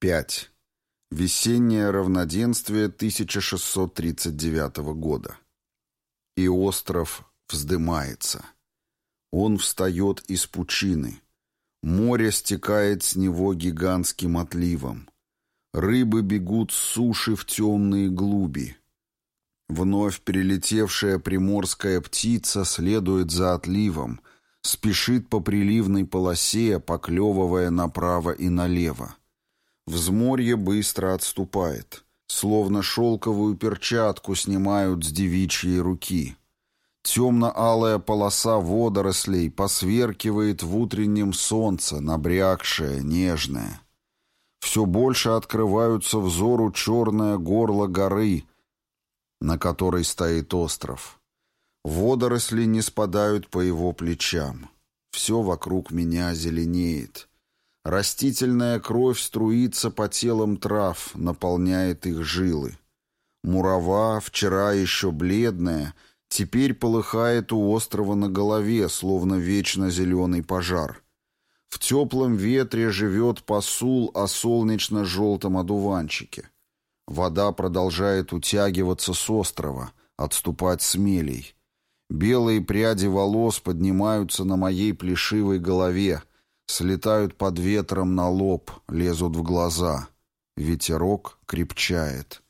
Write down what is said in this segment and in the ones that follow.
5. Весеннее равноденствие 1639 года. И остров вздымается. Он встает из пучины. Море стекает с него гигантским отливом. Рыбы бегут с суши в темные глуби. Вновь перелетевшая приморская птица следует за отливом, спешит по приливной полосе, поклевывая направо и налево. Взморье быстро отступает. Словно шелковую перчатку снимают с девичьей руки. Темно-алая полоса водорослей посверкивает в утреннем солнце, набрякшая, нежная. Все больше открываются взору черное горло горы, на которой стоит остров. Водоросли не спадают по его плечам. Все вокруг меня зеленеет. Растительная кровь струится по телам трав, наполняет их жилы. Мурава, вчера еще бледная, теперь полыхает у острова на голове, словно вечно зеленый пожар. В теплом ветре живет посул о солнечно-желтом одуванчике. Вода продолжает утягиваться с острова, отступать смелей. Белые пряди волос поднимаются на моей плешивой голове, Слетают под ветром на лоб, лезут в глаза. Ветерок крепчает.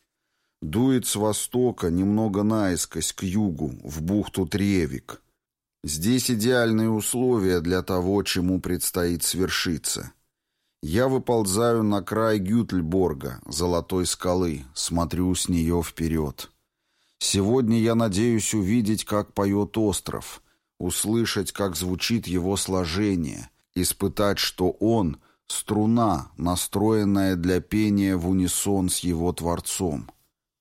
Дует с востока, немного наискось, к югу, в бухту Тревик. Здесь идеальные условия для того, чему предстоит свершиться. Я выползаю на край Гютльборга, золотой скалы, смотрю с нее вперед. Сегодня я надеюсь увидеть, как поет остров, услышать, как звучит его сложение — испытать, что он — струна, настроенная для пения в унисон с его Творцом.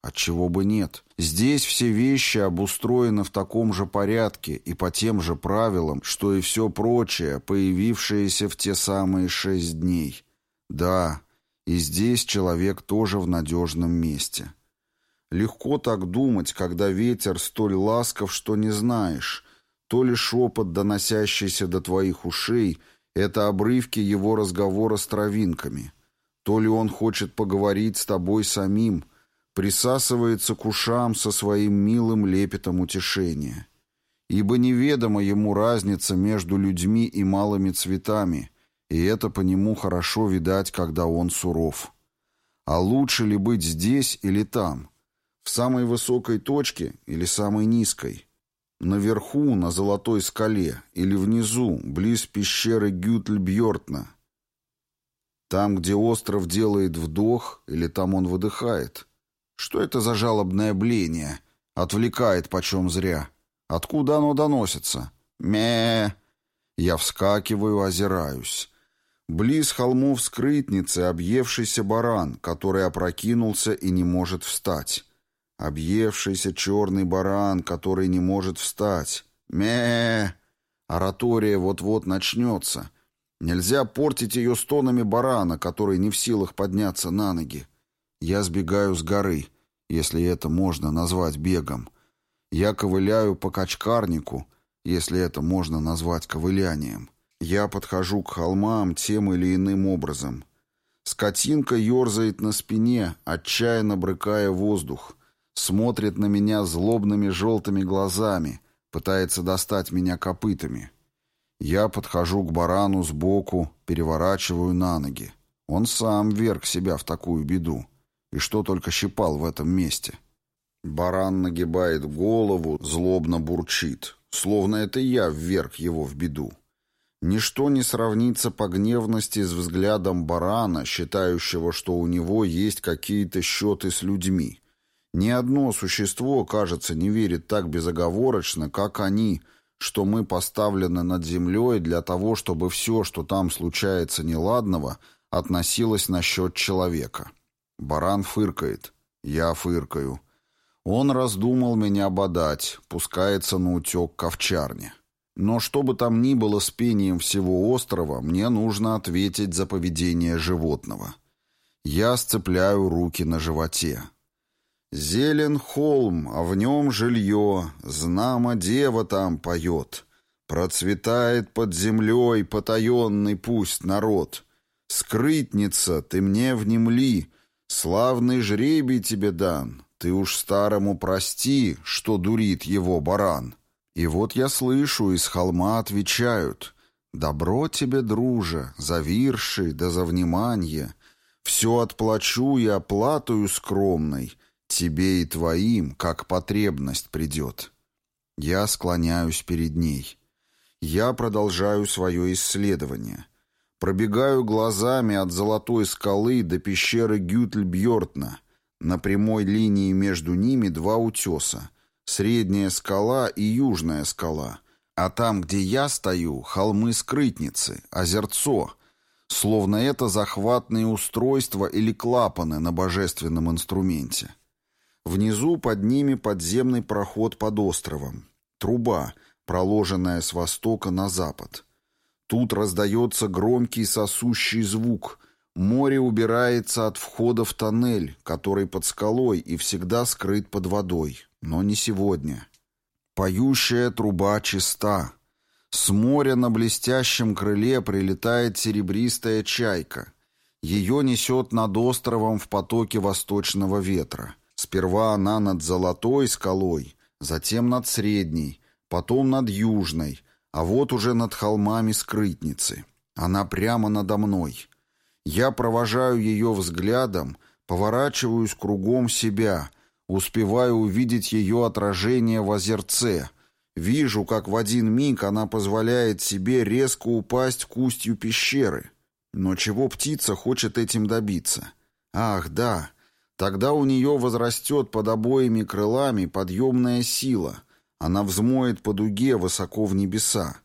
Отчего бы нет. Здесь все вещи обустроены в таком же порядке и по тем же правилам, что и все прочее, появившееся в те самые шесть дней. Да, и здесь человек тоже в надежном месте. Легко так думать, когда ветер столь ласков, что не знаешь, то ли шепот, доносящийся до твоих ушей — это обрывки его разговора с травинками. То ли он хочет поговорить с тобой самим, присасывается к ушам со своим милым лепетом утешения. Ибо неведома ему разница между людьми и малыми цветами, и это по нему хорошо видать, когда он суров. А лучше ли быть здесь или там? В самой высокой точке или самой низкой? Наверху, на Золотой скале, или внизу, близ пещеры Гютльбьортна. Там, где остров делает вдох, или там он выдыхает. Что это за жалобное бление? Отвлекает почем зря. Откуда оно доносится? ме Я вскакиваю, озираюсь. Близ холмов скрытницы объевшийся баран, который опрокинулся и не может встать. Объевшийся черный баран, который не может встать. ме Оратория вот-вот начнется. Нельзя портить ее стонами барана, который не в силах подняться на ноги. Я сбегаю с горы, если это можно назвать бегом. Я ковыляю по качкарнику, если это можно назвать ковылянием. Я подхожу к холмам тем или иным образом. Скотинка ерзает на спине, отчаянно брыкая воздух смотрит на меня злобными желтыми глазами, пытается достать меня копытами. Я подхожу к барану сбоку, переворачиваю на ноги. Он сам вверг себя в такую беду. И что только щипал в этом месте. Баран нагибает голову, злобно бурчит, словно это я вверг его в беду. Ничто не сравнится по гневности с взглядом барана, считающего, что у него есть какие-то счеты с людьми, ни одно существо, кажется, не верит так безоговорочно, как они, что мы поставлены над землей для того, чтобы все, что там случается неладного, относилось на счет человека. Баран фыркает. Я фыркаю. Он раздумал меня бодать, пускается на утек к овчарне. Но что бы там ни было с пением всего острова, мне нужно ответить за поведение животного. Я сцепляю руки на животе. Зелен холм, а в нем жилье, знамо дева там поет. Процветает под землей потаенный пусть народ. Скрытница, ты мне внемли, славный жребий тебе дан. Ты уж старому прости, что дурит его баран. И вот я слышу, из холма отвечают. Добро тебе, друже, за вирши да за внимание. Все отплачу и оплатую скромной, тебе и твоим, как потребность придет. Я склоняюсь перед ней. Я продолжаю свое исследование. Пробегаю глазами от золотой скалы до пещеры Гютльбьортна. На прямой линии между ними два утеса. Средняя скала и южная скала. А там, где я стою, холмы-скрытницы, озерцо. Словно это захватные устройства или клапаны на божественном инструменте. Внизу под ними подземный проход под островом. Труба, проложенная с востока на запад. Тут раздается громкий сосущий звук. Море убирается от входа в тоннель, который под скалой и всегда скрыт под водой. Но не сегодня. Поющая труба чиста. С моря на блестящем крыле прилетает серебристая чайка. Ее несет над островом в потоке восточного ветра. Сперва она над золотой скалой, затем над средней, потом над южной, а вот уже над холмами скрытницы. Она прямо надо мной. Я провожаю ее взглядом, поворачиваюсь кругом себя, успеваю увидеть ее отражение в озерце. Вижу, как в один миг она позволяет себе резко упасть к устью пещеры. Но чего птица хочет этим добиться? Ах, да, тогда у нее возрастет под обоими крылами подъемная сила — она взмоет по дуге высоко в небеса.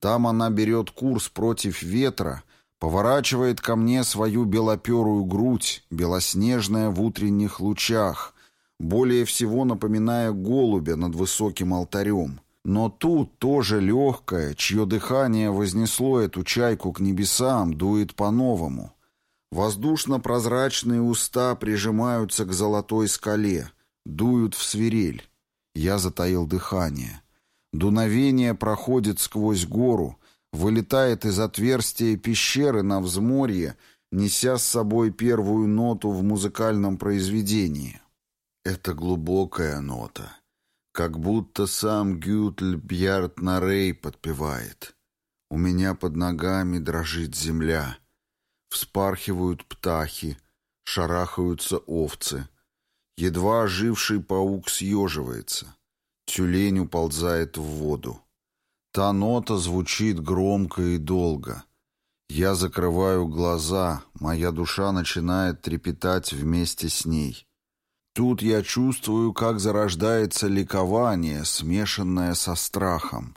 Там она берет курс против ветра, поворачивает ко мне свою белоперую грудь, белоснежная в утренних лучах, более всего напоминая голубя над высоким алтарем. Но тут тоже легкое, чье дыхание вознесло эту чайку к небесам, дует по-новому. Воздушно-прозрачные уста прижимаются к золотой скале, дуют в свирель. Я затаил дыхание. Дуновение проходит сквозь гору, вылетает из отверстия пещеры на взморье, неся с собой первую ноту в музыкальном произведении. Это глубокая нота, как будто сам Гютль Бьярд Нарей подпевает. У меня под ногами дрожит земля. Вспархивают птахи, шарахаются овцы — Едва оживший паук съеживается. Тюлень уползает в воду. Та нота звучит громко и долго. Я закрываю глаза, моя душа начинает трепетать вместе с ней. Тут я чувствую, как зарождается ликование, смешанное со страхом.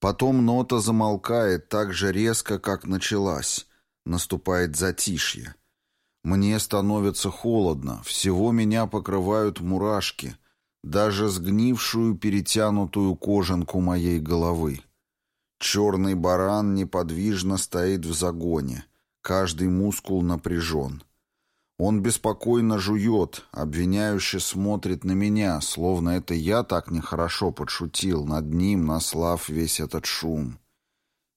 Потом нота замолкает так же резко, как началась. Наступает затишье. Мне становится холодно, всего меня покрывают мурашки, даже сгнившую перетянутую кожанку моей головы. Черный баран неподвижно стоит в загоне, каждый мускул напряжен. Он беспокойно жует, обвиняюще смотрит на меня, словно это я так нехорошо подшутил над ним, наслав весь этот шум.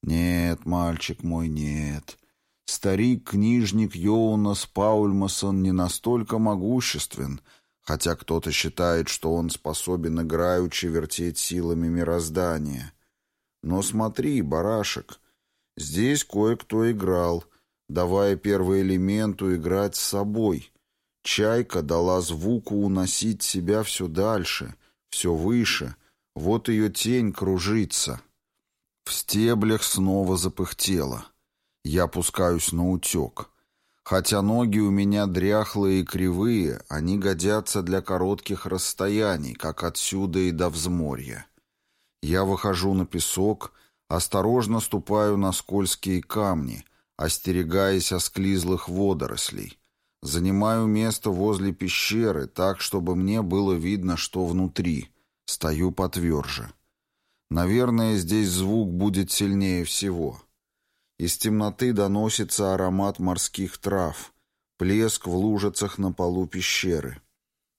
Нет, мальчик мой, нет. Старик-книжник Йоунас Паульмасон не настолько могуществен, хотя кто-то считает, что он способен играючи вертеть силами мироздания. Но смотри, барашек, здесь кое-кто играл, давая первый элементу играть с собой. Чайка дала звуку уносить себя все дальше, все выше. Вот ее тень кружится. В стеблях снова запыхтело. Я пускаюсь на утек. Хотя ноги у меня дряхлые и кривые, они годятся для коротких расстояний, как отсюда и до взморья. Я выхожу на песок, осторожно ступаю на скользкие камни, остерегаясь осклизлых водорослей. Занимаю место возле пещеры, так, чтобы мне было видно, что внутри. Стою потверже. Наверное, здесь звук будет сильнее всего. Из темноты доносится аромат морских трав, плеск в лужицах на полу пещеры.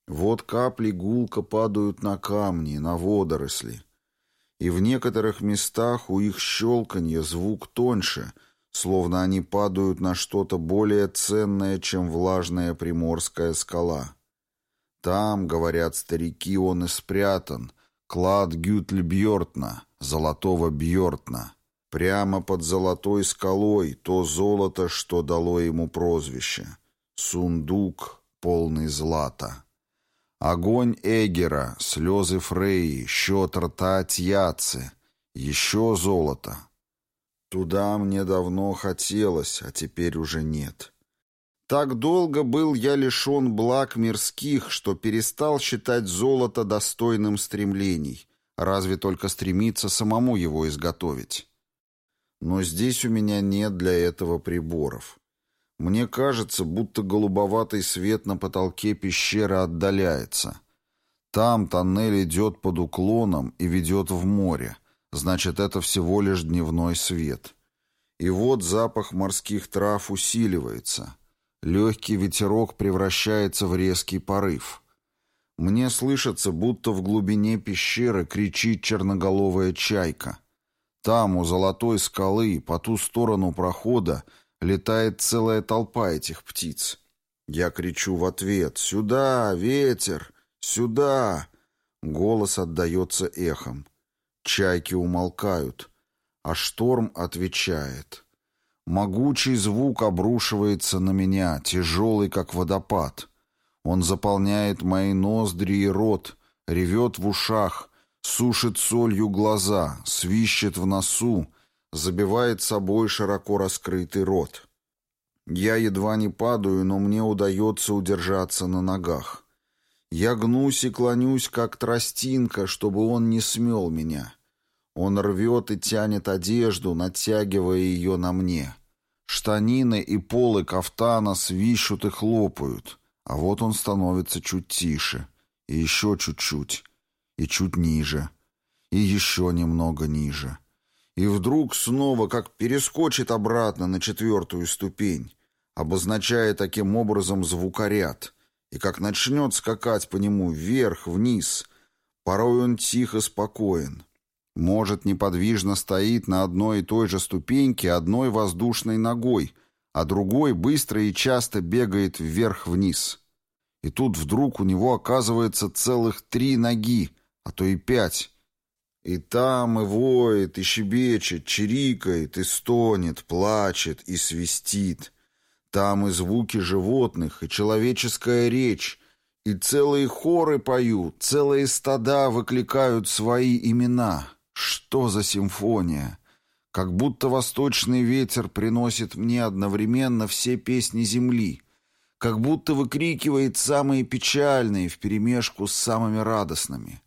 Вот капли гулко падают на камни, на водоросли. И в некоторых местах у их щелканья звук тоньше, словно они падают на что-то более ценное, чем влажная приморская скала. Там, говорят старики, он и спрятан, клад Гютль-Бьортна, золотого Бьортна. Прямо под золотой скалой то золото, что дало ему прозвище. Сундук, полный злата. Огонь Эгера, слезы Фреи, счет рта Тьяцы. Еще золото. Туда мне давно хотелось, а теперь уже нет. Так долго был я лишен благ мирских, что перестал считать золото достойным стремлений, разве только стремиться самому его изготовить. Но здесь у меня нет для этого приборов. Мне кажется, будто голубоватый свет на потолке пещеры отдаляется. Там тоннель идет под уклоном и ведет в море. Значит, это всего лишь дневной свет. И вот запах морских трав усиливается. Легкий ветерок превращается в резкий порыв. Мне слышится, будто в глубине пещеры кричит черноголовая чайка. Там, у золотой скалы, по ту сторону прохода, Летает целая толпа этих птиц. Я кричу в ответ «Сюда, ветер! Сюда!» Голос отдается эхом. Чайки умолкают, а шторм отвечает. Могучий звук обрушивается на меня, тяжелый, как водопад. Он заполняет мои ноздри и рот, ревет в ушах, сушит солью глаза, свищет в носу, забивает собой широко раскрытый рот. Я едва не падаю, но мне удается удержаться на ногах. Я гнусь и клонюсь, как тростинка, чтобы он не смел меня. Он рвет и тянет одежду, натягивая ее на мне. Штанины и полы кафтана свищут и хлопают, а вот он становится чуть тише, и еще чуть-чуть, и чуть ниже, и еще немного ниже и вдруг снова как перескочит обратно на четвертую ступень, обозначая таким образом звукоряд, и как начнет скакать по нему вверх-вниз, порой он тихо спокоен, может, неподвижно стоит на одной и той же ступеньке одной воздушной ногой, а другой быстро и часто бегает вверх-вниз. И тут вдруг у него оказывается целых три ноги, а то и пять, и там и воет, и щебечет, чирикает, и стонет, плачет, и свистит. Там и звуки животных, и человеческая речь, и целые хоры поют, целые стада выкликают свои имена. Что за симфония? Как будто восточный ветер приносит мне одновременно все песни земли, как будто выкрикивает самые печальные вперемешку с самыми радостными.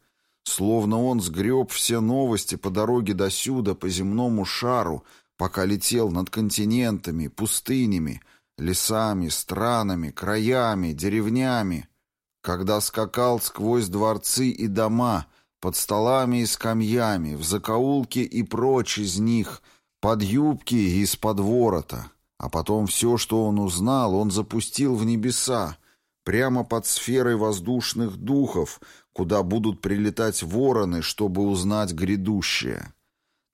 Словно он сгреб все новости по дороге до сюда, по земному шару, пока летел над континентами, пустынями, лесами, странами, краями, деревнями, когда скакал сквозь дворцы и дома, под столами и скамьями, в закоулки и прочь из них, под юбки и из-под ворота. А потом все, что он узнал, он запустил в небеса, прямо под сферой воздушных духов, куда будут прилетать вороны, чтобы узнать грядущее.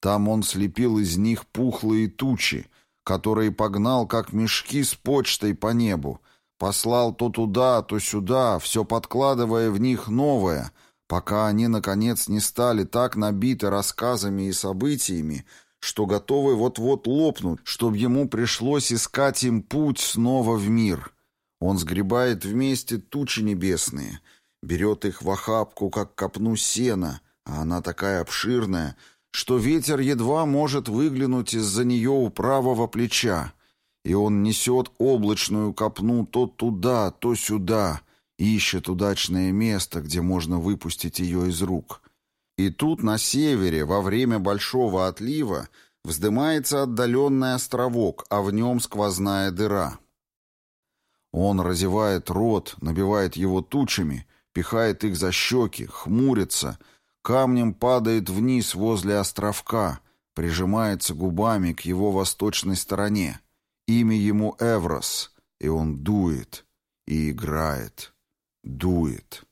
Там он слепил из них пухлые тучи, которые погнал, как мешки с почтой по небу, послал то туда, то сюда, все подкладывая в них новое, пока они, наконец, не стали так набиты рассказами и событиями, что готовы вот-вот лопнуть, чтобы ему пришлось искать им путь снова в мир. Он сгребает вместе тучи небесные — берет их в охапку, как копну сена, а она такая обширная, что ветер едва может выглянуть из-за нее у правого плеча, и он несет облачную копну то туда, то сюда, ищет удачное место, где можно выпустить ее из рук. И тут на севере, во время большого отлива, вздымается отдаленный островок, а в нем сквозная дыра. Он разевает рот, набивает его тучами — пихает их за щеки, хмурится, камнем падает вниз возле островка, прижимается губами к его восточной стороне. Имя ему Эврос, и он дует, и играет, дует.